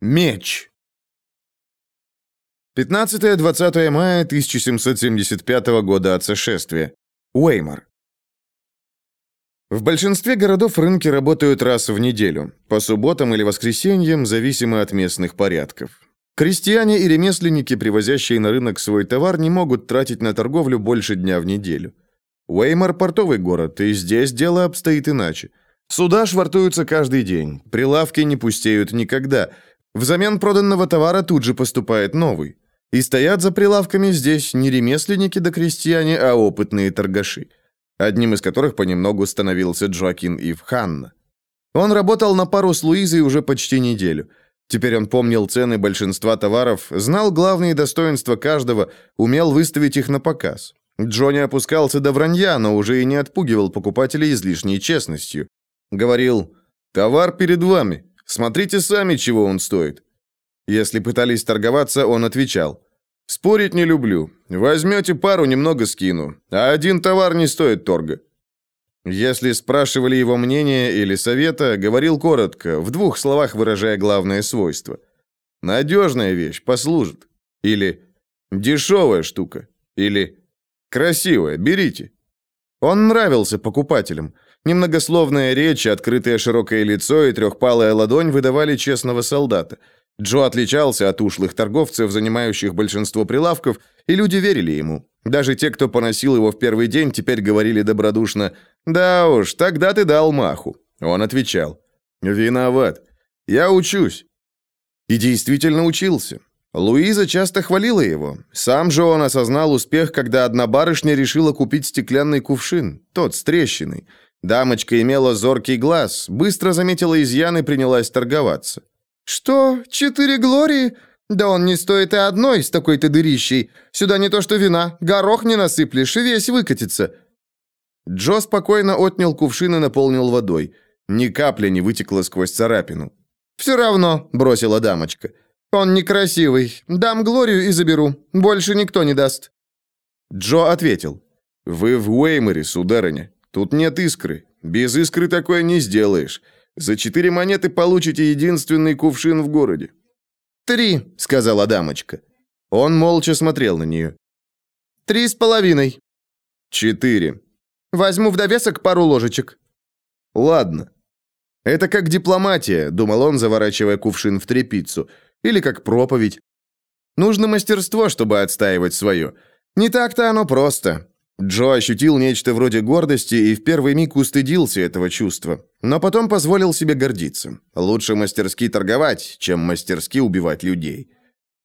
Меч. 15-20 мая 1775 года от сошествия. Уэймор. В большинстве городов рынки работают раз в неделю, по субботам или воскресеньям, зависимо от местных порядков. Крестьяне и ремесленники, привозящие на рынок свой товар, не могут тратить на торговлю больше дня в неделю. Уэймор – портовый город, и здесь дело обстоит иначе. Суда швартуются каждый день, прилавки не пустеют никогда. Взамен проданного товара тут же поступает новый. И стоят за прилавками здесь не ремесленники да крестьяне, а опытные торгаши, одним из которых понемногу становился Джоакин Ив Ханна. Он работал на пару с Луизой уже почти неделю – Теперь он помнил цены большинства товаров, знал главные достоинства каждого, умел выставить их на показ. Джонни опускался до вранья, но уже и не отпугивал покупателей излишней честностью. Говорил, «Товар перед вами, смотрите сами, чего он стоит». Если пытались торговаться, он отвечал, «Спорить не люблю. Возьмете пару, немного скину, а один товар не стоит торга». Если спрашивали его мнение или совета, говорил коротко, в двух словах выражая главное свойство. «Надежная вещь, послужит». Или «Дешевая штука». Или «Красивая, берите». Он нравился покупателям. Немногословная речь, открытое широкое лицо и трехпалая ладонь выдавали честного солдата. Джо отличался от ушлых торговцев, занимающих большинство прилавков, и люди верили ему. Даже те, кто поносил его в первый день, теперь говорили добродушно «Да уж, тогда ты дал маху». Он отвечал «Виноват. Я учусь». И действительно учился. Луиза часто хвалила его. Сам же он осознал успех, когда одна барышня решила купить стеклянный кувшин, тот с трещиной. Дамочка имела зоркий глаз, быстро заметила изъян и принялась торговаться. «Что? Четыре глории? Да он не стоит и одной с такой-то дырищей. Сюда не то что вина, горох не насыплешь, и весь выкатится». Джо спокойно отнял кувшин и наполнил водой. Ни капли не вытекла сквозь царапину. «Все равно», — бросила дамочка. «Он некрасивый. Дам Глорию и заберу. Больше никто не даст». Джо ответил. «Вы в Уэйморе, сударыня. Тут нет искры. Без искры такое не сделаешь. За четыре монеты получите единственный кувшин в городе». «Три», — сказала дамочка. Он молча смотрел на нее. «Три с половиной». «Четыре». «Возьму в довесок пару ложечек». «Ладно». «Это как дипломатия», — думал он, заворачивая кувшин в тряпицу. «Или как проповедь. Нужно мастерство, чтобы отстаивать свое. Не так-то оно просто. Джо ощутил нечто вроде гордости и в первый миг устыдился этого чувства, но потом позволил себе гордиться. Лучше мастерски торговать, чем мастерски убивать людей.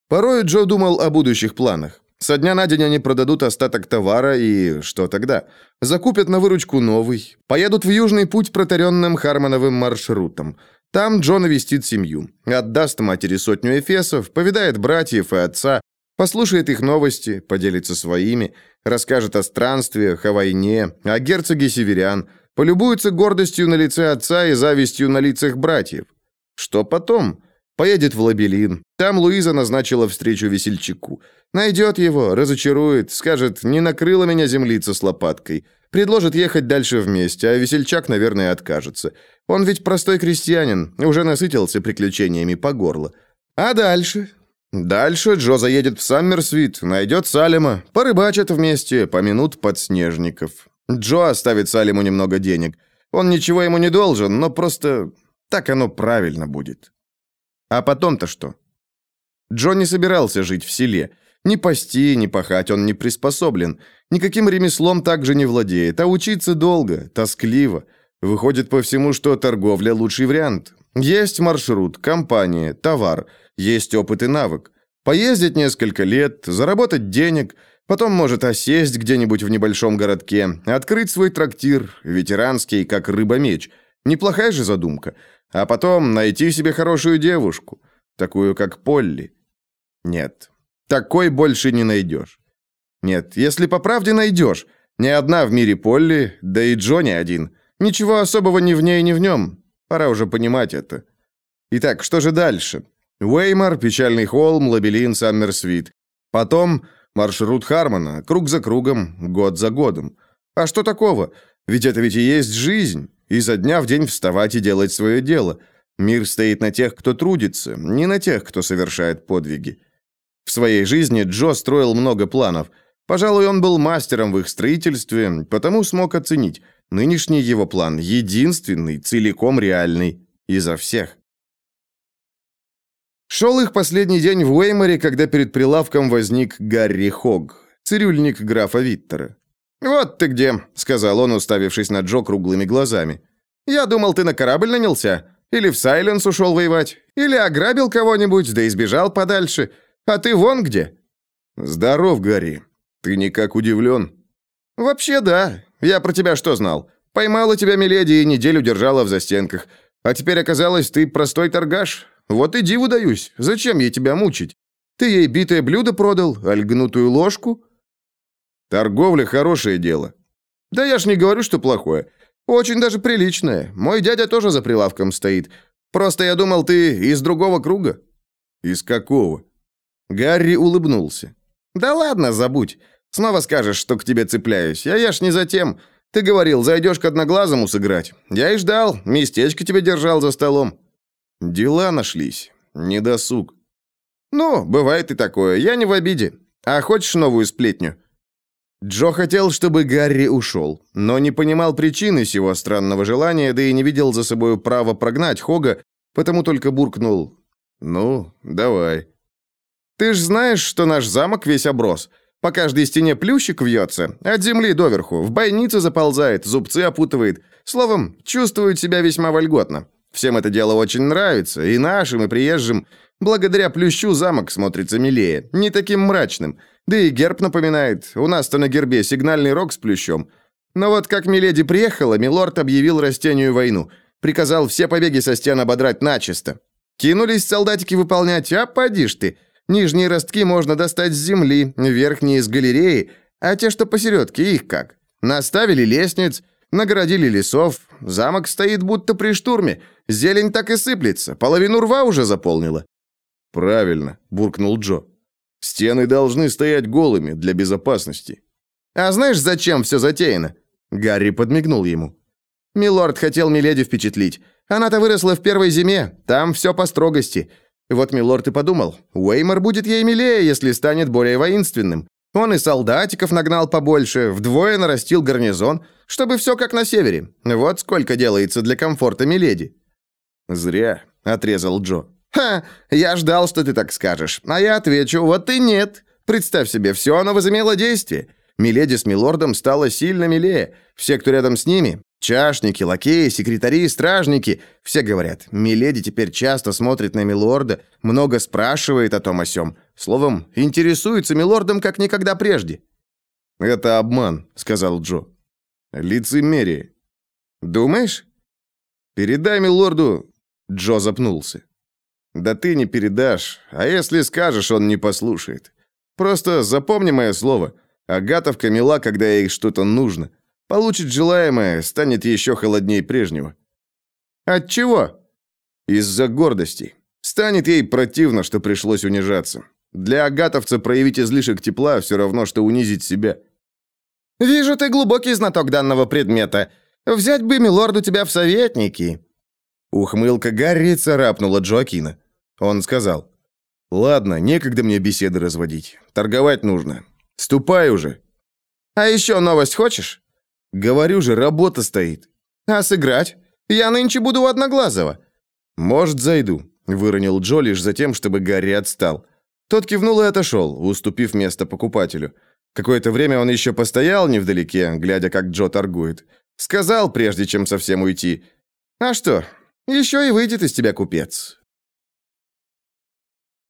Порой Джо думал о будущих планах. Со дня на день они продадут остаток товара и... что тогда? Закупят на выручку новый. Поедут в южный путь протаренным Хармоновым маршрутом. Там Джо навестит семью. Отдаст матери сотню эфесов, повидает братьев и отца, послушает их новости, поделится своими – расскажет о странствиях, о войне, о герцоге северян, полюбуется гордостью на лице отца и завистью на лицах братьев. Что потом? Поедет в Лабелин. Там Луиза назначила встречу весельчаку. Найдет его, разочарует, скажет «не накрыла меня землица с лопаткой». Предложит ехать дальше вместе, а весельчак, наверное, откажется. Он ведь простой крестьянин, уже насытился приключениями по горло. А дальше? Дальше Джо заедет в Саммерсвит, найдет Салема, порыбачат вместе, помянут подснежников. Джо оставит Салему немного денег. Он ничего ему не должен, но просто так оно правильно будет. А потом-то что? Джо не собирался жить в селе. Ни пасти, ни пахать он не приспособлен. Никаким ремеслом также не владеет, а учиться долго, тоскливо. Выходит по всему, что торговля – лучший вариант. Есть маршрут, компания, товар – есть опыт и навык. Поездить несколько лет, заработать денег, потом может осесть где-нибудь в небольшом городке, открыть свой трактир, ветеранский, как рыба-меч. Неплохая же задумка. А потом найти себе хорошую девушку, такую, как Полли. Нет, такой больше не найдешь. Нет, если по правде найдешь. Ни одна в мире Полли, да и Джонни один. Ничего особого ни в ней, ни в нем. Пора уже понимать это. Итак, что же дальше? Уэймор, Печальный холм, Лабелин, Саммерсвит. Потом маршрут Хармона, круг за кругом, год за годом. А что такого? Ведь это ведь и есть жизнь. И за дня в день вставать и делать свое дело. Мир стоит на тех, кто трудится, не на тех, кто совершает подвиги. В своей жизни Джо строил много планов. Пожалуй, он был мастером в их строительстве, потому смог оценить. Нынешний его план единственный, целиком реальный, изо всех. Шел их последний день в Уэйморе, когда перед прилавком возник Гарри Хог, цирюльник графа Виттера. «Вот ты где», — сказал он, уставившись на Джо круглыми глазами. «Я думал, ты на корабль нанялся. Или в Сайленс ушел воевать. Или ограбил кого-нибудь, да избежал подальше. А ты вон где?» «Здоров, Гарри. Ты никак удивлен?» «Вообще да. Я про тебя что знал? Поймала тебя Миледи и неделю держала в застенках. А теперь оказалось, ты простой торгаш. Вот и диву даюсь. Зачем ей тебя мучить? Ты ей битое блюдо продал, альгнутую ложку?» «Торговля – хорошее дело». «Да я ж не говорю, что плохое. Очень даже приличное. Мой дядя тоже за прилавком стоит. Просто я думал, ты из другого круга». «Из какого?» Гарри улыбнулся. «Да ладно, забудь. Снова скажешь, что к тебе цепляюсь. А я ж не за тем. Ты говорил, зайдешь к одноглазому сыграть. Я и ждал, местечко тебе держал за столом». «Дела нашлись. Недосуг». «Ну, бывает и такое. Я не в обиде. А хочешь новую сплетню?» Джо хотел, чтобы Гарри ушел, но не понимал причины сего странного желания, да и не видел за собой права прогнать Хога, потому только буркнул «Ну, давай». «Ты ж знаешь, что наш замок весь оброс. По каждой стене плющик вьется, от земли доверху, в бойницу заползает, зубцы опутывает. Словом, чувствует себя весьма вольготно. Всем это дело очень нравится, и нашим, и приезжим. Благодаря плющу замок смотрится милее, не таким мрачным. Да и герб напоминает, у нас-то на гербе сигнальный рог с плющом. Но вот как Миледи приехала, Милорд объявил растению войну. Приказал все побеги со стен ободрать начисто. Кинулись солдатики выполнять, а поди ж ты. Нижние ростки можно достать с земли, верхние из галереи, а те, что посередке, их как? Наставили лестниц, наградили лесов, замок стоит будто при штурме, зелень так и сыплется, половину рва уже заполнила. «Правильно», — буркнул Джо. «Стены должны стоять голыми для безопасности». «А знаешь, зачем все затеяно?» Гарри подмигнул ему. «Милорд хотел Миледи впечатлить. Она-то выросла в первой зиме, там все по строгости. Вот Милорд и подумал, Уэймор будет ей милее, если станет более воинственным. Он и солдатиков нагнал побольше, вдвое нарастил гарнизон, чтобы все как на севере. Вот сколько делается для комфорта Миледи». «Зря», — отрезал Джо. «Ха, я ждал, что ты так скажешь. А я отвечу, вот и нет. Представь себе, все оно возымело действие. Миледи с Милордом стало сильно милее. Все, кто рядом с ними, чашники, лакеи, секретари, стражники, все говорят, Миледи теперь часто смотрит на Милорда, много спрашивает о том о сём. Словом, интересуется Милордом как никогда прежде». «Это обман», — сказал Джо. «Лицемерие». «Думаешь?» «Передай Милорду...» Джо запнулся. «Да ты не передашь, а если скажешь, он не послушает. Просто запомни мое слово. Агатовка мила, когда ей что-то нужно. Получит желаемое, станет еще холоднее прежнего». «От чего?» «Из-за гордости. Станет ей противно, что пришлось унижаться. Для агатовца проявить излишек тепла все равно, что унизить себя». «Вижу, ты глубокий знаток данного предмета. Взять бы милорду тебя в советники». Ухмылка Гарри царапнула Джоакина. Он сказал, «Ладно, некогда мне беседы разводить. Торговать нужно. Ступай уже». «А еще новость хочешь?» «Говорю же, работа стоит». «А сыграть? Я нынче буду у Одноглазого». «Может, зайду», — выронил Джо лишь за чтобы Гарри отстал. Тот кивнул и отошел, уступив место покупателю. Какое-то время он еще постоял невдалеке, глядя, как Джо торгует. Сказал, прежде чем совсем уйти. «А что, еще и выйдет из тебя купец».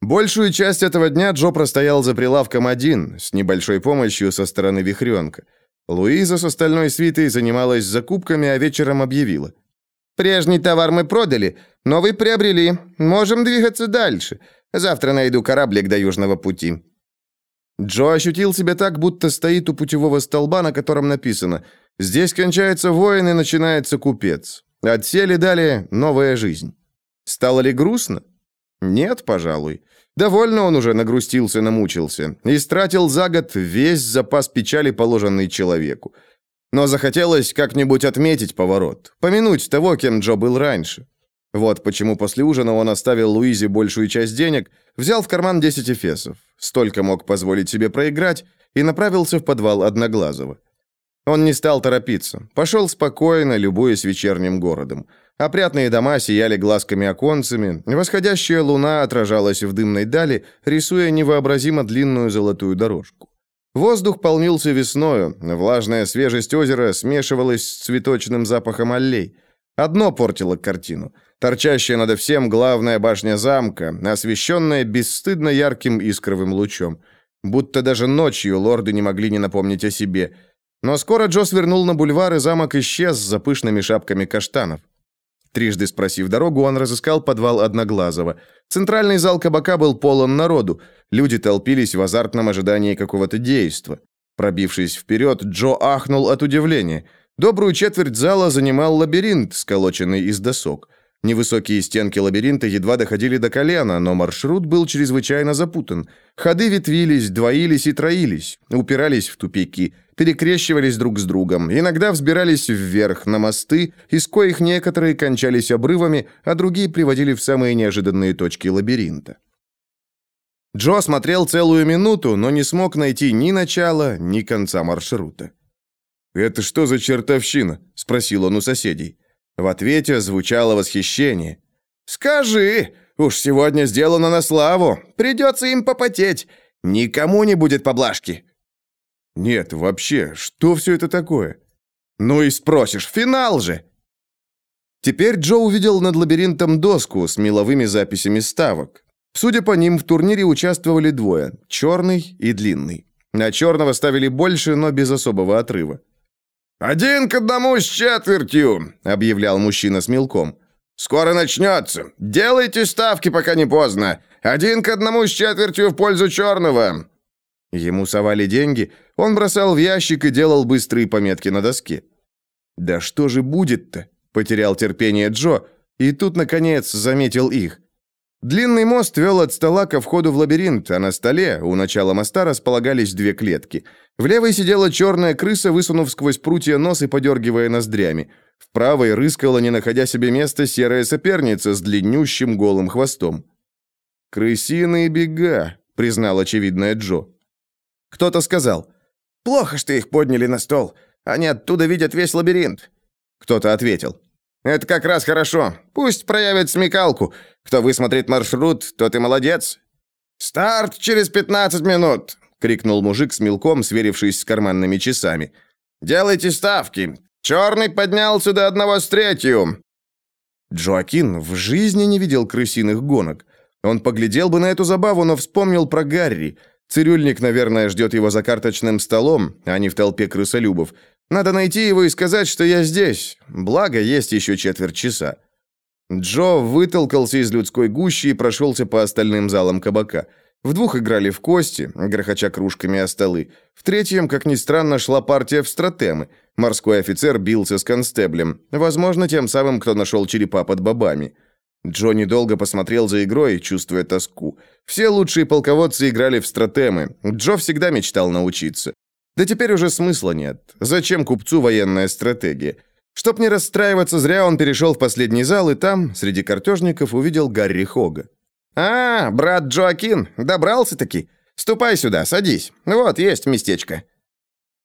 Большую часть этого дня Джо простоял за прилавком один, с небольшой помощью со стороны Вихренка. Луиза с остальной свитой занималась закупками, а вечером объявила. «Прежний товар мы продали, новый приобрели. Можем двигаться дальше. Завтра найду кораблик до Южного пути». Джо ощутил себя так, будто стоит у путевого столба, на котором написано «Здесь кончается воин и начинается купец. Отсели далее новая жизнь». Стало ли грустно? Нет, пожалуй. Довольно он уже нагрустился, намучился. Истратил за год весь запас печали, положенный человеку. Но захотелось как-нибудь отметить поворот, помянуть того, кем Джо был раньше. Вот почему после ужина он оставил Луизе большую часть денег, взял в карман 10 эфесов, столько мог позволить себе проиграть, и направился в подвал Одноглазого. Он не стал торопиться, пошел спокойно, любуясь вечерним городом. Опрятные дома сияли глазками-оконцами, восходящая луна отражалась в дымной дали, рисуя невообразимо длинную золотую дорожку. Воздух полнился весною, влажная свежесть озера смешивалась с цветочным запахом аллей. Одно портило картину. Торчащая над всем главная башня замка, освещенная бесстыдно ярким искровым лучом. Будто даже ночью лорды не могли не напомнить о себе. Но скоро Джо свернул на бульвар, и замок исчез за пышными шапками каштанов. Трижды спросив дорогу, он разыскал подвал Одноглазого. Центральный зал кабака был полон народу. Люди толпились в азартном ожидании какого-то действа. Пробившись вперед, Джо ахнул от удивления. Добрую четверть зала занимал лабиринт, сколоченный из досок. Невысокие стенки лабиринта едва доходили до колена, но маршрут был чрезвычайно запутан. Ходы ветвились, двоились и троились, упирались в тупики, перекрещивались друг с другом, иногда взбирались вверх на мосты, из коих некоторые кончались обрывами, а другие приводили в самые неожиданные точки лабиринта. Джо смотрел целую минуту, но не смог найти ни начала, ни конца маршрута. «Это что за чертовщина?» – спросил он у соседей. В ответе звучало восхищение. «Скажи, уж сегодня сделано на славу. Придется им попотеть. Никому не будет поблажки». «Нет, вообще, что все это такое?» «Ну и спросишь, финал же!» Теперь Джо увидел над лабиринтом доску с меловыми записями ставок. Судя по ним, в турнире участвовали двое – черный и длинный. На черного ставили больше, но без особого отрыва. «Один к одному с четвертью», — объявлял мужчина с мелком. «Скоро начнется. Делайте ставки, пока не поздно. Один к одному с четвертью в пользу черного». Ему совали деньги, он бросал в ящик и делал быстрые пометки на доске. «Да что же будет-то?» — потерял терпение Джо, и тут, наконец, заметил их. Длинный мост вел от стола ко входу в лабиринт, а на столе, у начала моста, располагались две клетки. В левой сидела черная крыса, высунув сквозь прутья нос и подергивая ноздрями. В правой рыскала, не находя себе места, серая соперница с длиннющим голым хвостом. «Крысиные бега», — признал очевидное Джо. Кто-то сказал, «Плохо, что их подняли на стол. Они оттуда видят весь лабиринт». Кто-то ответил, это как раз хорошо. Пусть проявят смекалку. Кто высмотрит маршрут, тот и молодец. Старт через 15 минут, крикнул мужик с мелком, сверившись с карманными часами. Делайте ставки. Черный поднялся до одного с третью. Джоакин в жизни не видел крысиных гонок. Он поглядел бы на эту забаву, но вспомнил про Гарри. Цирюльник, наверное, ждет его за карточным столом, а не в толпе крысолюбов. Надо найти его и сказать, что я здесь. Благо, есть еще четверть часа». Джо вытолкался из людской гущи и прошелся по остальным залам кабака. В двух играли в кости, грохоча кружками о столы. В третьем, как ни странно, шла партия в стратемы. Морской офицер бился с констеблем. Возможно, тем самым, кто нашел черепа под бобами. Джо недолго посмотрел за игрой, чувствуя тоску. Все лучшие полководцы играли в стратемы. Джо всегда мечтал научиться. Да теперь уже смысла нет. Зачем купцу военная стратегия? Чтоб не расстраиваться зря, он перешел в последний зал и там, среди картежников, увидел Гарри Хога. «А, брат Джоакин, добрался-таки. Ступай сюда, садись. Вот, есть местечко».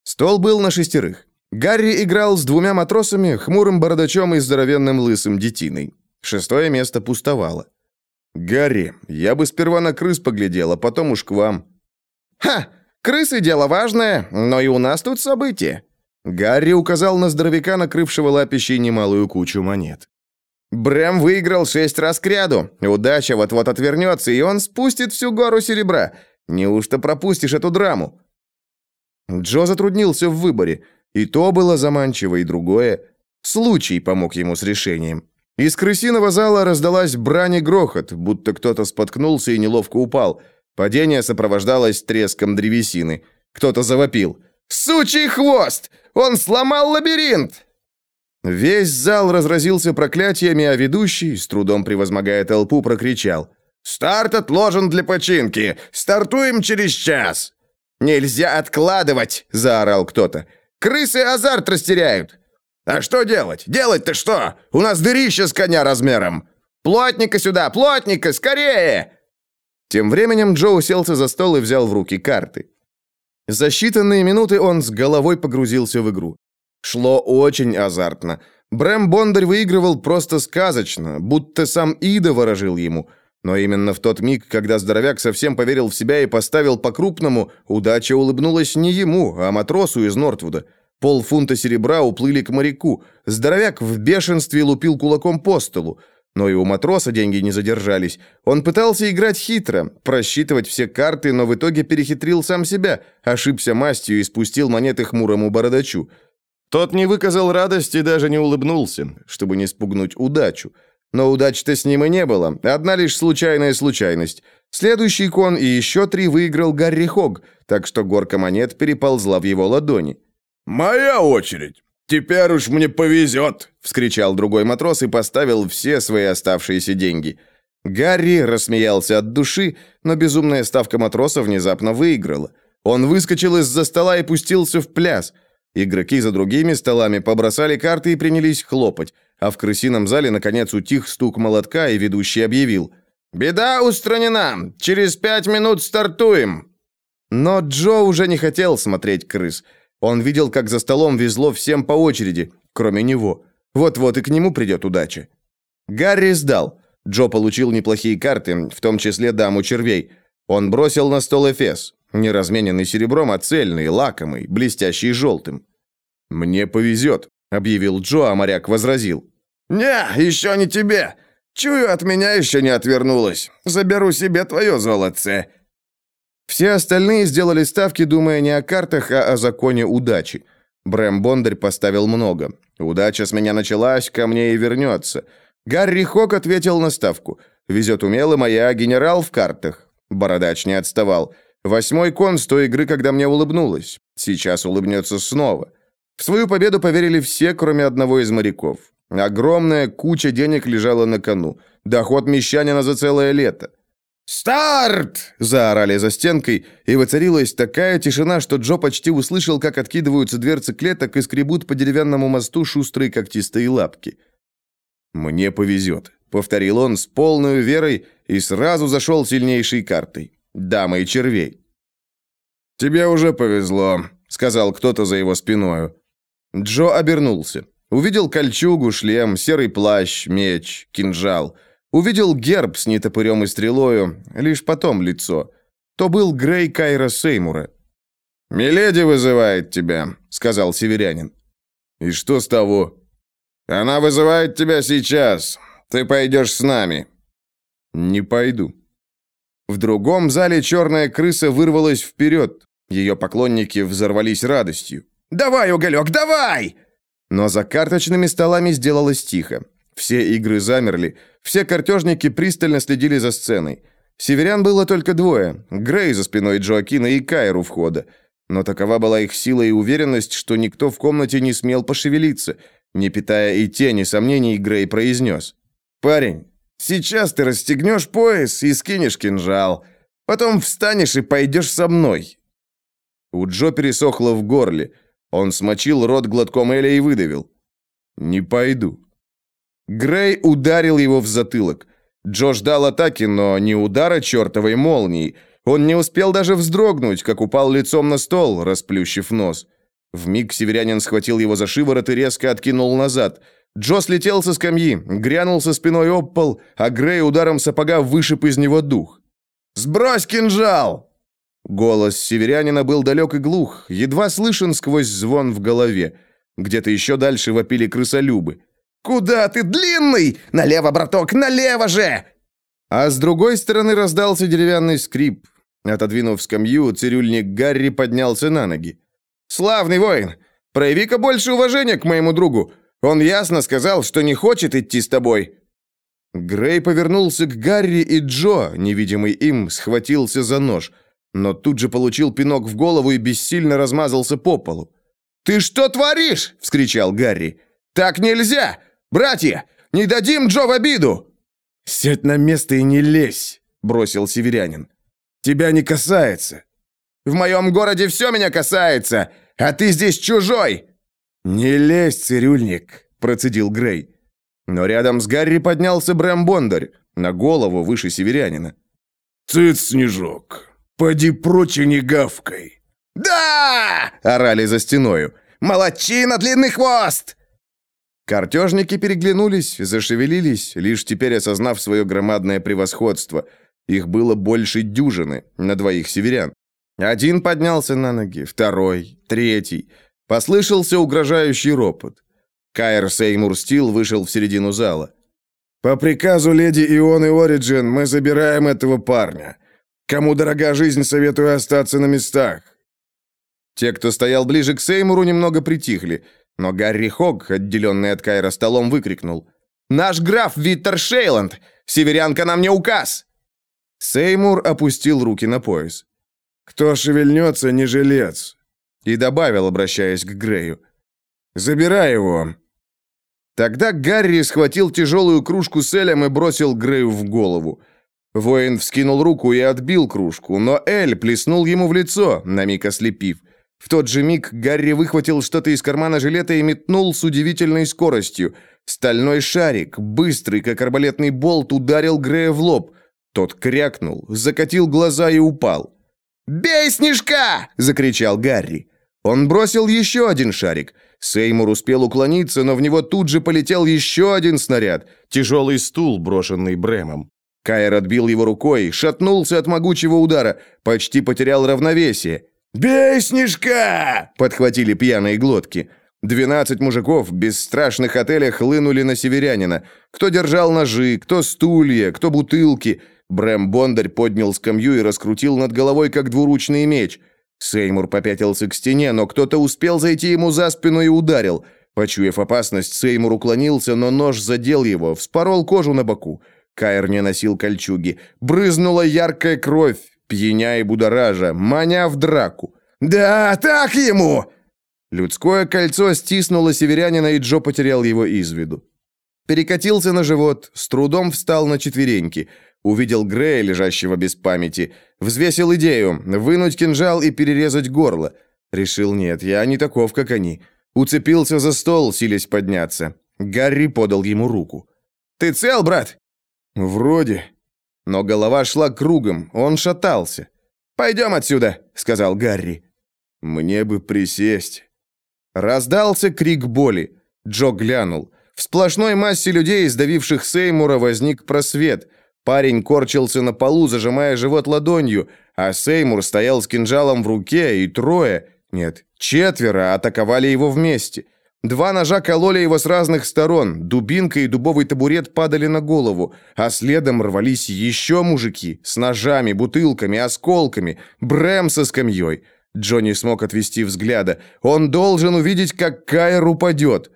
Стол был на шестерых. Гарри играл с двумя матросами, хмурым бородачом и здоровенным лысым детиной. Шестое место пустовало. «Гарри, я бы сперва на крыс поглядел, а потом уж к вам». «Ха! Крысы – дело важное, но и у нас тут события». Гарри указал на здоровяка, накрывшего лапищей немалую кучу монет. «Брэм выиграл шесть раз кряду. Удача вот-вот отвернется, и он спустит всю гору серебра. Неужто пропустишь эту драму?» Джо затруднился в выборе. И то было заманчиво, и другое. Случай помог ему с решением. Из крысиного зала раздалась брань и грохот, будто кто-то споткнулся и неловко упал – Падение сопровождалось треском древесины. Кто-то завопил. «Сучий хвост! Он сломал лабиринт!» Весь зал разразился проклятиями, а ведущий, с трудом превозмогая толпу, прокричал. «Старт отложен для починки! Стартуем через час!» «Нельзя откладывать!» – заорал кто-то. «Крысы азарт растеряют!» «А что делать? Делать-то что? У нас дырище с коня размером!» «Плотника сюда! Плотника! Скорее!» Тем временем Джо уселся за стол и взял в руки карты. За считанные минуты он с головой погрузился в игру. Шло очень азартно. Брэм Бондарь выигрывал просто сказочно, будто сам Ида ворожил ему. Но именно в тот миг, когда здоровяк совсем поверил в себя и поставил по-крупному, удача улыбнулась не ему, а матросу из Нортвуда. Полфунта серебра уплыли к моряку. Здоровяк в бешенстве лупил кулаком по столу. Но и у матроса деньги не задержались. Он пытался играть хитро, просчитывать все карты, но в итоге перехитрил сам себя, ошибся мастью и спустил монеты хмурому бородачу. Тот не выказал радости и даже не улыбнулся, чтобы не спугнуть удачу. Но удачи-то с ним и не было, одна лишь случайная случайность. Следующий кон и еще три выиграл Гарри Хог, так что горка монет переползла в его ладони. «Моя очередь!» «Теперь уж мне повезет!» — вскричал другой матрос и поставил все свои оставшиеся деньги. Гарри рассмеялся от души, но безумная ставка матроса внезапно выиграла. Он выскочил из-за стола и пустился в пляс. Игроки за другими столами побросали карты и принялись хлопать, а в крысином зале, наконец, утих стук молотка, и ведущий объявил. «Беда устранена! Через пять минут стартуем!» Но Джо уже не хотел смотреть крыс — он видел, как за столом везло всем по очереди, кроме него. Вот-вот и к нему придет удача. Гарри сдал. Джо получил неплохие карты, в том числе даму червей. Он бросил на стол эфес. Не размененный серебром, а цельный, лакомый, блестящий желтым. «Мне повезет», — объявил Джо, а моряк возразил. «Не, еще не тебе. Чую, от меня еще не отвернулась. Заберу себе твое золотце. Все остальные сделали ставки, думая не о картах, а о законе удачи. Брэм Бондарь поставил много. Удача с меня началась, ко мне и вернется. Гарри Хок ответил на ставку. Везет умело, моя генерал в картах. Бородач не отставал. Восьмой кон с той игры, когда мне улыбнулась. Сейчас улыбнется снова. В свою победу поверили все, кроме одного из моряков. Огромная куча денег лежала на кону. Доход мещанина за целое лето. «Старт!» – заорали за стенкой, и воцарилась такая тишина, что Джо почти услышал, как откидываются дверцы клеток и скребут по деревянному мосту шустрые когтистые лапки. «Мне повезет», — повторил он с полной верой и сразу зашел сильнейшей картой. Дамой червей. «Тебе уже повезло», — сказал кто-то за его спиною. Джо обернулся. Увидел кольчугу, шлем, серый плащ, меч, кинжал — Увидел герб с нетопырем и стрелою, лишь потом лицо. То был Грей Кайра Сеймура. «Миледи вызывает тебя», — сказал северянин. «И что с того?» «Она вызывает тебя сейчас. Ты пойдешь с нами». «Не пойду». В другом зале черная крыса вырвалась вперед. Ее поклонники взорвались радостью. «Давай, уголек, давай!» Но за карточными столами сделалось тихо. Все игры замерли, все картежники пристально следили за сценой. Северян было только двое – Грей за спиной Джоакина и Кайр у входа. Но такова была их сила и уверенность, что никто в комнате не смел пошевелиться. Не питая и тени сомнений, Грей произнес. «Парень, сейчас ты расстегнешь пояс и скинешь кинжал. Потом встанешь и пойдешь со мной». У Джо пересохло в горле. Он смочил рот глотком Эля и выдавил. «Не пойду». Грей ударил его в затылок. Джо ждал атаки, но не удара чертовой молнией. Он не успел даже вздрогнуть, как упал лицом на стол, расплющив нос. Вмиг северянин схватил его за шиворот и резко откинул назад. Джо слетел со скамьи, грянул со спиной об пол, а Грей ударом сапога вышиб из него дух. «Сбрось кинжал!» Голос северянина был далек и глух, едва слышен сквозь звон в голове. Где-то еще дальше вопили крысолюбы. «Куда ты, длинный? Налево, браток, налево же!» А с другой стороны раздался деревянный скрип. Отодвинув скамью, цирюльник Гарри поднялся на ноги. «Славный воин! Прояви-ка больше уважения к моему другу! Он ясно сказал, что не хочет идти с тобой!» Грей повернулся к Гарри, и Джо, невидимый им, схватился за нож, но тут же получил пинок в голову и бессильно размазался по полу. «Ты что творишь?» — вскричал Гарри. «Так нельзя! Братья, не дадим Джо в обиду!» «Сядь на место и не лезь!» — бросил северянин. «Тебя не касается!» «В моем городе все меня касается, а ты здесь чужой!» «Не лезь, цирюльник!» — процедил Грей. Но рядом с Гарри поднялся Брэм Бондарь, на голову выше северянина. «Цыц, Снежок, поди прочь и не гавкой!» «Да!» – орали за стеною. «Молодчина, длинный хвост!» Картежники переглянулись, зашевелились, лишь теперь осознав свое громадное превосходство. Их было больше дюжины на двоих северян. Один поднялся на ноги, второй, третий. Послышался угрожающий ропот. Кайр Сеймур Стил вышел в середину зала. «По приказу леди Ионы Ориджин мы забираем этого парня. Кому дорога жизнь, советую остаться на местах». Те, кто стоял ближе к Сеймуру, немного притихли, но Гарри Хог, отделенный от Кайра столом, выкрикнул. «Наш граф Виттер Шейланд! Северянка нам не указ!» Сеймур опустил руки на пояс. «Кто шевельнется, не жилец!» И добавил, обращаясь к Грею. «Забирай его!» Тогда Гарри схватил тяжелую кружку с Элем и бросил Грею в голову. Воин вскинул руку и отбил кружку, но Эль плеснул ему в лицо, на миг ослепив. В тот же миг Гарри выхватил что-то из кармана жилета и метнул с удивительной скоростью. Стальной шарик, быстрый, как арбалетный болт, ударил Грея в лоб. Тот крякнул, закатил глаза и упал. «Бей снежка!» – закричал Гарри. Он бросил еще один шарик. Сеймур успел уклониться, но в него тут же полетел еще один снаряд. Тяжелый стул, брошенный Бремом. Кайр отбил его рукой, шатнулся от могучего удара, почти потерял равновесие. «Бей снежка!» – подхватили пьяные глотки. Двенадцать мужиков без страшных отеля хлынули на северянина. Кто держал ножи, кто стулья, кто бутылки – Брэм Бондарь поднял скамью и раскрутил над головой, как двуручный меч. Сеймур попятился к стене, но кто-то успел зайти ему за спину и ударил. Почуяв опасность, Сеймур уклонился, но нож задел его, вспорол кожу на боку. Кайр не носил кольчуги. Брызнула яркая кровь, пьяня и будоража, маня в драку. «Да, так ему!» Людское кольцо стиснуло северянина, и Джо потерял его из виду. Перекатился на живот, с трудом встал на четвереньки – Увидел Грея, лежащего без памяти. Взвесил идею – вынуть кинжал и перерезать горло. Решил, нет, я не таков, как они. Уцепился за стол, силясь подняться. Гарри подал ему руку. «Ты цел, брат?» «Вроде». Но голова шла кругом, он шатался. «Пойдем отсюда», — сказал Гарри. «Мне бы присесть». Раздался крик боли. Джо глянул. В сплошной массе людей, сдавивших Сеймура, возник просвет. Парень корчился на полу, зажимая живот ладонью, а Сеймур стоял с кинжалом в руке, и трое, нет, четверо атаковали его вместе. Два ножа кололи его с разных сторон, дубинка и дубовый табурет падали на голову, а следом рвались еще мужики с ножами, бутылками, осколками, Брэм со скамьей. Джонни смог отвести взгляда. Он должен увидеть, как Кайр упадет.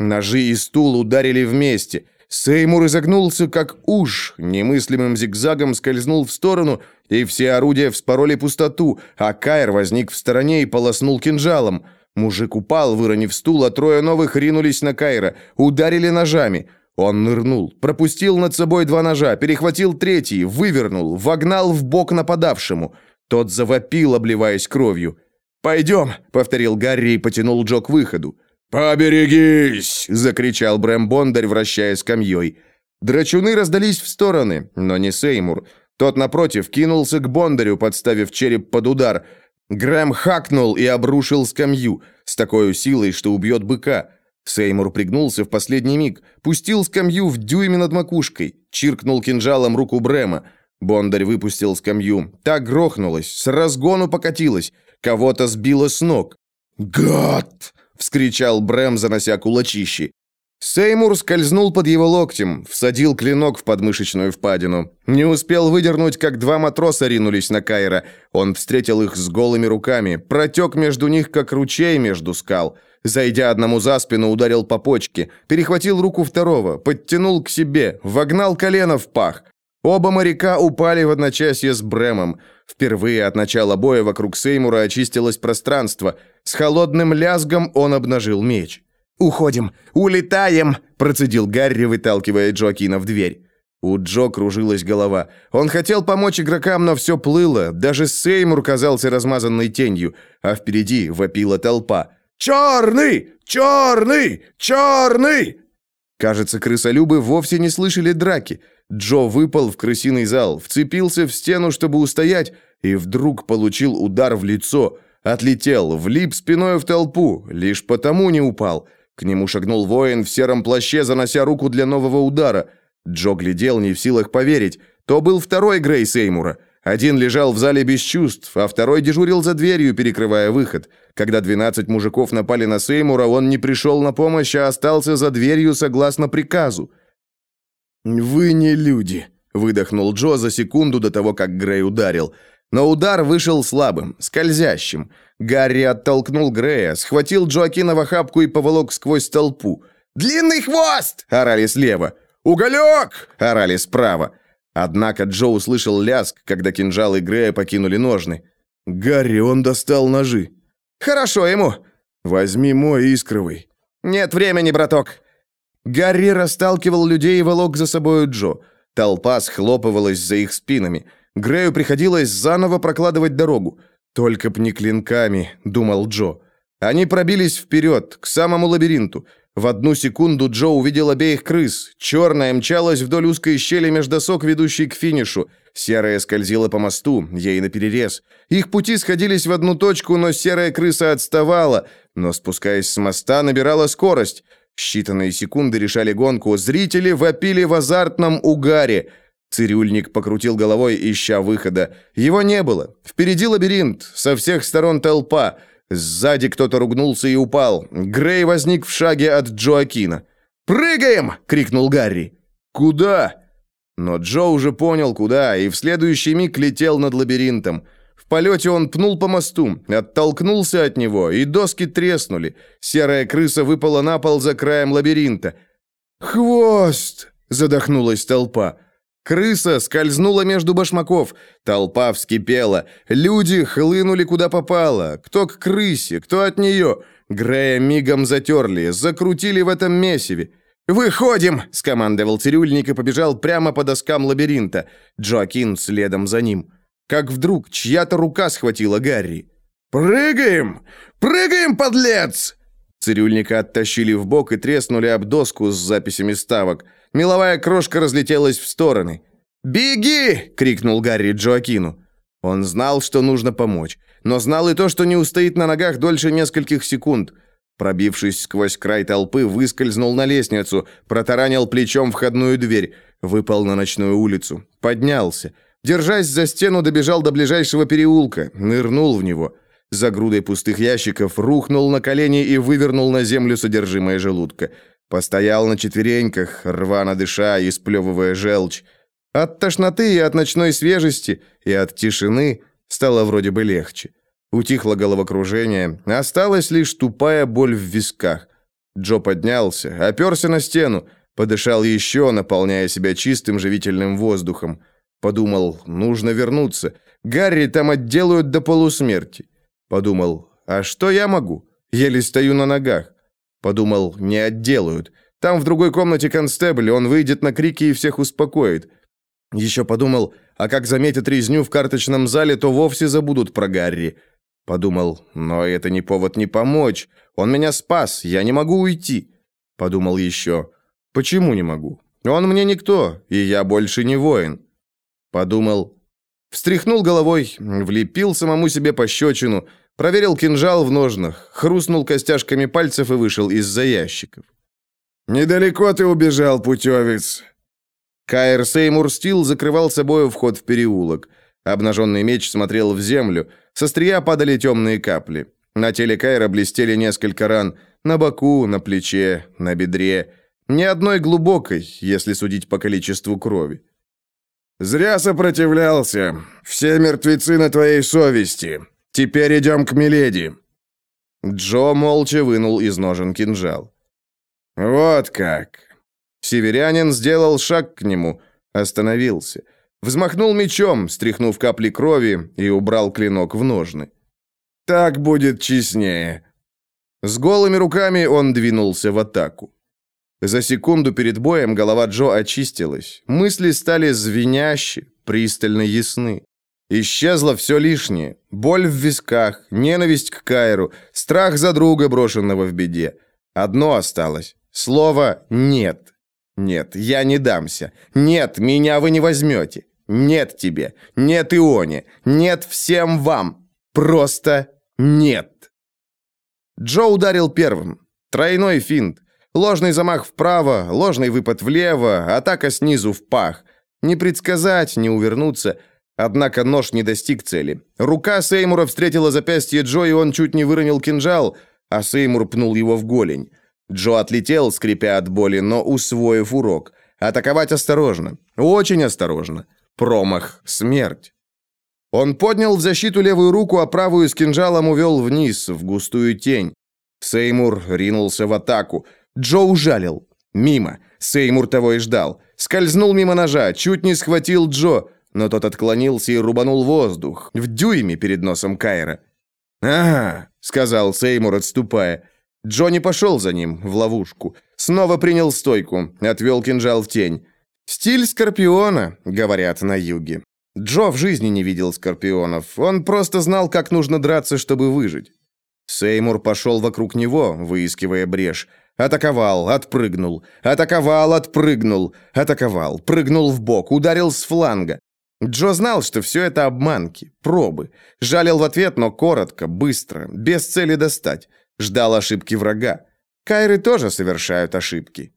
Ножи и стул ударили вместе. Сеймур изогнулся, как уж, немыслимым зигзагом скользнул в сторону, и все орудия вспороли пустоту, а Кайр возник в стороне и полоснул кинжалом. Мужик упал, выронив стул, а трое новых ринулись на Кайра, ударили ножами. Он нырнул, пропустил над собой два ножа, перехватил третий, вывернул, вогнал в бок нападавшему. Тот завопил, обливаясь кровью. «Пойдем», — повторил Гарри и потянул Джо к выходу. «Поберегись!» — закричал Брэм Бондарь, вращая скамьей. Драчуны раздались в стороны, но не Сеймур. Тот, напротив, кинулся к Бондарю, подставив череп под удар. Грэм хакнул и обрушил скамью с такой силой, что убьет быка. Сеймур пригнулся в последний миг, пустил скамью в дюйме над макушкой, чиркнул кинжалом руку Брэма. Бондарь выпустил скамью. Та грохнулась, с разгону покатилась, кого-то сбило с ног. «Гад!» — вскричал Брэм, занося кулачищи. Сеймур скользнул под его локтем, всадил клинок в подмышечную впадину. Не успел выдернуть, как два матроса ринулись на Кайра. Он встретил их с голыми руками, протек между них, как ручей между скал. Зайдя одному за спину, ударил по почке, перехватил руку второго, подтянул к себе, вогнал колено в пах. Оба моряка упали в одночасье с Брэмом. Впервые от начала боя вокруг Сеймура очистилось пространство. С холодным лязгом он обнажил меч. «Уходим! Улетаем!» – процедил Гарри, выталкивая Джоакина в дверь. У Джо кружилась голова. Он хотел помочь игрокам, но все плыло. Даже Сеймур казался размазанной тенью, а впереди вопила толпа. «Черный! Черный! Черный!» Кажется, крысолюбы вовсе не слышали драки. Джо выпал в крысиный зал, вцепился в стену, чтобы устоять, и вдруг получил удар в лицо. Отлетел, влип спиной в толпу, лишь потому не упал. К нему шагнул воин в сером плаще, занося руку для нового удара. Джо глядел, не в силах поверить. То был второй Грей Сеймура. Один лежал в зале без чувств, а второй дежурил за дверью, перекрывая выход. Когда 12 мужиков напали на Сеймура, он не пришел на помощь, а остался за дверью согласно приказу. «Вы не люди», — выдохнул Джо за секунду до того, как Грей ударил. Но удар вышел слабым, скользящим. Гарри оттолкнул Грея, схватил Джоакина в охапку и поволок сквозь толпу. «Длинный хвост!» — орали слева. «Уголек!» — орали справа. Однако Джо услышал ляск, когда кинжалы Грея покинули ножны. «Гарри, он достал ножи». «Хорошо ему». «Возьми мой искровый». «Нет времени, браток». Гарри расталкивал людей и волок за собою Джо. Толпа схлопывалась за их спинами. Грею приходилось заново прокладывать дорогу. «Только б не клинками», — думал Джо. Они пробились вперед, к самому лабиринту. В одну секунду Джо увидел обеих крыс. Черная мчалась вдоль узкой щели между досок, ведущей к финишу. Серая скользила по мосту, ей наперерез. Их пути сходились в одну точку, но серая крыса отставала, но, спускаясь с моста, набирала скорость. Считанные секунды решали гонку. Зрители вопили в азартном угаре – Цирюльник покрутил головой, ища выхода. Его не было. Впереди лабиринт, со всех сторон толпа. Сзади кто-то ругнулся и упал. Грей возник в шаге от Джоакина. «Прыгаем!» — крикнул Гарри. «Куда?» Но Джо уже понял, куда, и в следующий миг летел над лабиринтом. В полете он пнул по мосту, оттолкнулся от него, и доски треснули. Серая крыса выпала на пол за краем лабиринта. «Хвост!» — задохнулась толпа. Крыса скользнула между башмаков, толпа вскипела, люди хлынули куда попало, кто к крысе, кто от нее. Грея мигом затерли, закрутили в этом месиве. «Выходим!» – скомандовал цирюльник и побежал прямо по доскам лабиринта. Джоакин следом за ним. Как вдруг чья-то рука схватила Гарри. «Прыгаем! Прыгаем, подлец!» Цирюльника оттащили в бок и треснули об доску с записями ставок. Меловая крошка разлетелась в стороны. «Беги!» — крикнул Гарри Джоакину. Он знал, что нужно помочь, но знал и то, что не устоит на ногах дольше нескольких секунд. Пробившись сквозь край толпы, выскользнул на лестницу, протаранил плечом входную дверь, выпал на ночную улицу, поднялся. Держась за стену, добежал до ближайшего переулка, нырнул в него. За грудой пустых ящиков рухнул на колени и вывернул на землю содержимое желудка. Постоял на четвереньках, рвано дыша и сплевывая желчь. От тошноты и от ночной свежести, и от тишины стало вроде бы легче. Утихло головокружение, осталась лишь тупая боль в висках. Джо поднялся, оперся на стену, подышал еще, наполняя себя чистым живительным воздухом. Подумал, нужно вернуться. Гарри там отделают до полусмерти. Подумал, а что я могу? Еле стою на ногах. Подумал, не отделают. Там в другой комнате констебль, он выйдет на крики и всех успокоит. Еще подумал, а как заметят резню в карточном зале, то вовсе забудут про Гарри. Подумал, но это не повод не помочь. Он меня спас, я не могу уйти. Подумал еще, почему не могу? Он мне никто, и я больше не воин. Подумал, встряхнул головой, влепил самому себе пощечину – Проверил кинжал в ножнах, хрустнул костяшками пальцев и вышел из-за ящиков. «Недалеко ты убежал, путевец!» Каэр Сеймур Стил закрывал собою вход в переулок. Обнаженный меч смотрел в землю. Со стрия падали темные капли. На теле Кайра блестели несколько ран. На боку, на плече, на бедре. Ни одной глубокой, если судить по количеству крови. «Зря сопротивлялся. Все мертвецы на твоей совести. Теперь идем к Миледи». Джо молча вынул из ножен кинжал. «Вот как». Северянин сделал шаг к нему, остановился. Взмахнул мечом, стряхнув капли крови, и убрал клинок в ножны. «Так будет честнее». С голыми руками он двинулся в атаку. За секунду перед боем голова Джо очистилась. Мысли стали звенящие, пристально ясны. Исчезло все лишнее. Боль в висках, ненависть к Кайру, страх за друга, брошенного в беде. Одно осталось Слово «нет». Нет, я не дамся. Нет, меня вы не возьмете. Нет тебе. Нет Ионе. Нет всем вам. Просто нет. Джо ударил первым. Тройной финт. Ложный замах вправо, ложный выпад влево, атака снизу в пах. Не предсказать, не увернуться. Однако нож не достиг цели. Рука Сеймура встретила запястье Джо, и он чуть не выронил кинжал, а Сеймур пнул его в голень. Джо отлетел, скрипя от боли, но усвоив урок. Атаковать осторожно. Очень осторожно. Промах – смерть. Он поднял в защиту левую руку, а правую с кинжалом увел вниз, в густую тень. Сеймур ринулся в атаку. Джо ужалил. Мимо. Сеймур того и ждал. Скользнул мимо ножа, чуть не схватил Джо, но тот отклонился и рубанул воздух, в дюйме перед носом Кайра. «Ага», — сказал Сеймур, отступая. Джо не пошел за ним, в ловушку. Снова принял стойку, отвел кинжал в тень. «Стиль Скорпиона», — говорят на юге. Джо в жизни не видел Скорпионов. Он просто знал, как нужно драться, чтобы выжить. Сеймур пошел вокруг него, выискивая брешь. Атаковал, отпрыгнул. Атаковал, отпрыгнул. Атаковал, прыгнул в бок, ударил с фланга. Джо знал, что все это обманки, пробы. Жалил в ответ, но коротко, быстро, без цели достать. Ждал ошибки врага. Кайры тоже совершают ошибки.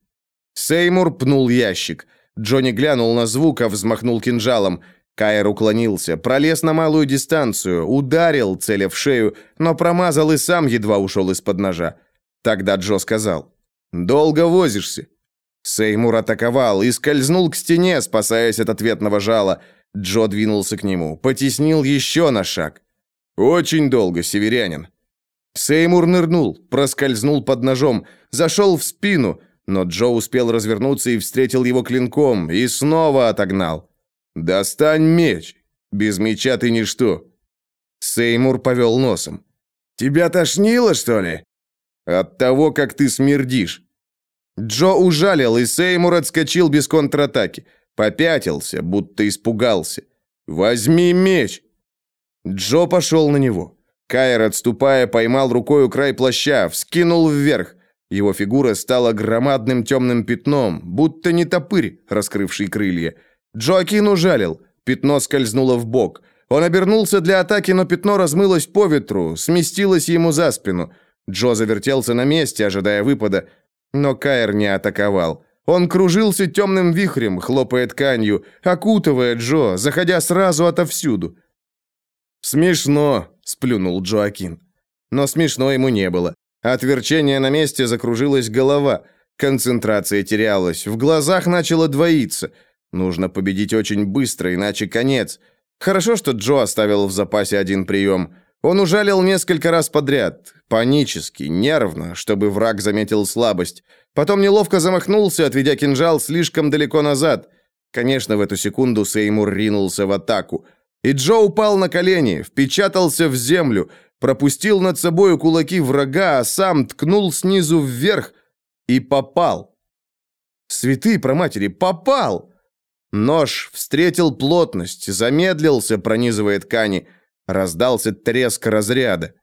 Сеймур пнул ящик. Джонни глянул на звук, а взмахнул кинжалом. Кайр уклонился, пролез на малую дистанцию, ударил, целя в шею, но промазал и сам едва ушел из-под ножа. Тогда Джо сказал, «Долго возишься». Сеймур атаковал и скользнул к стене, спасаясь от ответного жала. Джо двинулся к нему, потеснил еще на шаг. «Очень долго, северянин». Сеймур нырнул, проскользнул под ножом, зашел в спину, но Джо успел развернуться и встретил его клинком, и снова отогнал. «Достань меч! Без меча ты ничто!» Сеймур повел носом. «Тебя тошнило, что ли?» «От того, как ты смердишь». Джо ужалил, и Сеймур отскочил без контратаки. Попятился, будто испугался. «Возьми меч!» Джо пошел на него. Кайр, отступая, поймал рукой край плаща, вскинул вверх. Его фигура стала громадным темным пятном, будто не топырь, раскрывший крылья. Джоакин ужалил. Пятно скользнуло в бок. Он обернулся для атаки, но пятно размылось по ветру, сместилось ему за спину. Джо завертелся на месте, ожидая выпада, но Кайр не атаковал. Он кружился темным вихрем, хлопая тканью, окутывая Джо, заходя сразу отовсюду. «Смешно», — сплюнул Джоакин. Но смешно ему не было. От верчения на месте закружилась голова, концентрация терялась, в глазах начало двоиться — Нужно победить очень быстро, иначе конец. Хорошо, что Джо оставил в запасе один прием. Он ужалил несколько раз подряд, панически, нервно, чтобы враг заметил слабость. Потом неловко замахнулся, отведя кинжал слишком далеко назад. Конечно, в эту секунду Сеймур ринулся в атаку. И Джо упал на колени, впечатался в землю, пропустил над собой кулаки врага, а сам ткнул снизу вверх и попал. Святые проматери, попал! Нож встретил плотность, замедлился, пронизывая ткани. Раздался треск разряда.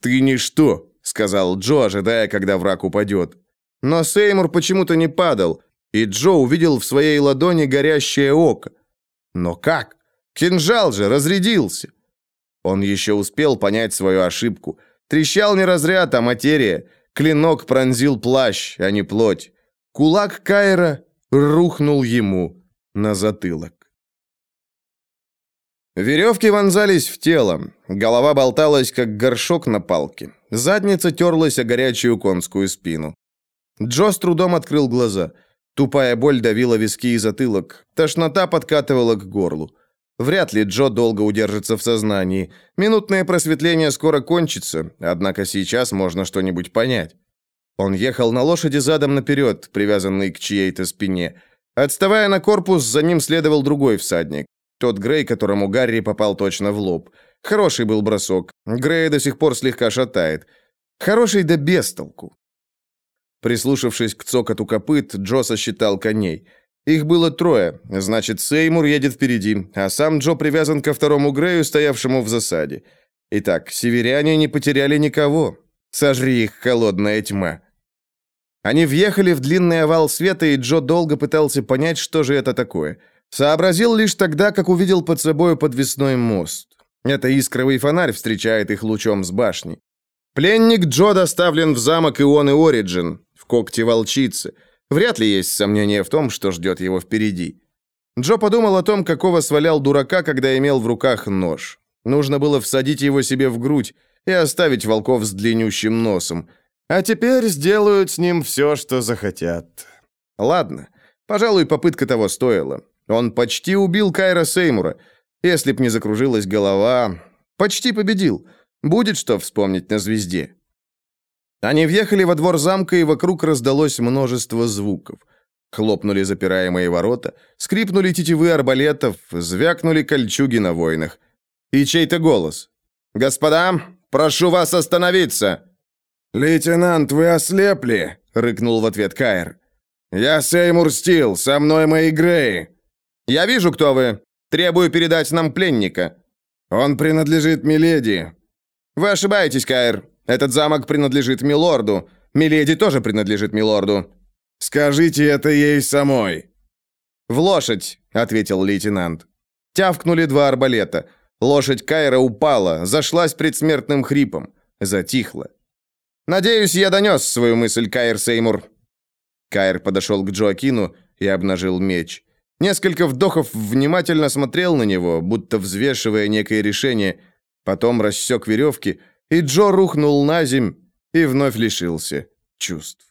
«Ты ничто», — сказал Джо, ожидая, когда враг упадет. Но Сеймур почему-то не падал, и Джо увидел в своей ладони горящее око. Но как? Кинжал же разрядился. Он еще успел понять свою ошибку. Трещал не разряд, а материя. Клинок пронзил плащ, а не плоть. Кулак Кайра рухнул ему на затылок. Веревки вонзались в тело, голова болталась, как горшок на палке, задница терлась о горячую конскую спину. Джо с трудом открыл глаза. Тупая боль давила виски и затылок, тошнота подкатывала к горлу. Вряд ли Джо долго удержится в сознании. Минутное просветление скоро кончится, однако сейчас можно что-нибудь понять. Он ехал на лошади задом наперед, привязанный к чьей-то спине. Отставая на корпус, за ним следовал другой всадник. Тот Грей, которому Гарри попал точно в лоб. Хороший был бросок. Грея до сих пор слегка шатает. Хороший да без толку. Прислушавшись к цокоту копыт, Джо сосчитал коней. Их было трое, значит, Сеймур едет впереди, а сам Джо привязан ко второму Грею, стоявшему в засаде. Итак, северяне не потеряли никого. Сожри их холодная тьма. Они въехали в длинный овал света, и Джо долго пытался понять, что же это такое. Сообразил лишь тогда, как увидел под собой подвесной мост. Это искровый фонарь встречает их лучом с башни. Пленник Джо доставлен в замок Ионы Ориджин, в когте волчицы. Вряд ли есть сомнение в том, что ждет его впереди. Джо подумал о том, какого свалял дурака, когда имел в руках нож. Нужно было всадить его себе в грудь и оставить волков с длиннющим носом. А теперь сделают с ним все, что захотят. Ладно, пожалуй, попытка того стоила. Он почти убил Кайра Сеймура. Если б не закружилась голова... Почти победил. Будет что вспомнить на звезде. Они въехали во двор замка, и вокруг раздалось множество звуков. Хлопнули запираемые ворота, скрипнули тетивы арбалетов, звякнули кольчуги на воинах. И чей-то голос. «Господа, прошу вас остановиться!» «Лейтенант, вы ослепли?» — рыкнул в ответ Кайр. «Я Сеймур Стил, со мной мои Греи». «Я вижу, кто вы. Требую передать нам пленника». «Он принадлежит Миледи». «Вы ошибаетесь, Кайр. Этот замок принадлежит Милорду. Миледи тоже принадлежит Милорду». «Скажите это ей самой». «В лошадь», — ответил лейтенант. Тявкнули два арбалета. Лошадь Кайра упала, зашлась предсмертным хрипом. Затихла. «Надеюсь, я донес свою мысль, Кайр Сеймур». Кайр подошел к Джоакину и обнажил меч. Несколько вдохов внимательно смотрел на него, будто взвешивая некое решение, потом рассек веревки, и Джо рухнул на земь и вновь лишился чувств.